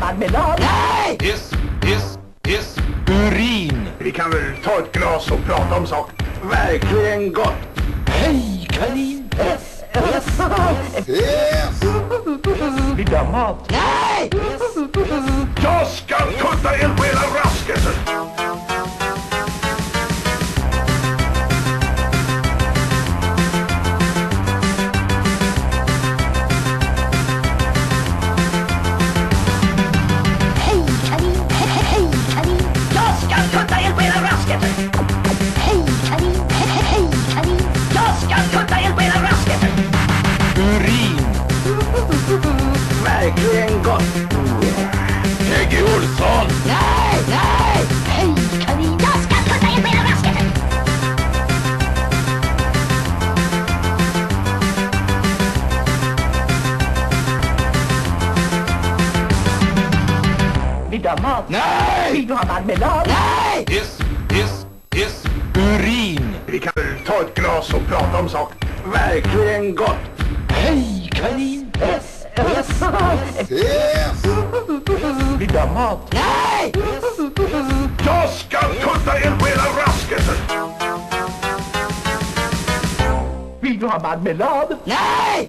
marmelad? Nej! Hiss, hiss, hiss. Urin. Vi kan väl ta ett glas och prata om saken. Verkligen gott. Hej, kanin. Yes, yes. Vill du ha mat? Nej! Jag ska kutta er på hela Verkligen gott. Peggy Olsson. Nej, nej! hej kanin, Jag ska kutta er hela rasket! Vill du ha mat? Nej! Vill du ha marmelad? Nej! Hiss, hiss, hiss. Urin. Vi kan väl ta ett glas och prata om saken. Verkligen gott. Hej, kanin. Yes, yes. Ha mat? Nej! Jag ska kutta er på hela raskelsen. Vill du ha marmelad? Nej!